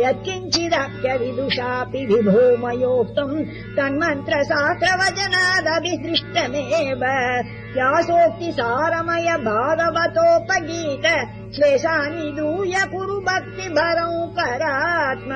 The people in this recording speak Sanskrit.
यत्किञ्चिदप्यविदुषापि विभूमयोक्तुम् तन्मन्त्रशास्रवचनादभिसृष्टमेव यासोक्ति सारमय भागवतोपगीत श्लेषानि दूय कुरु भक्तिभरौ परात्म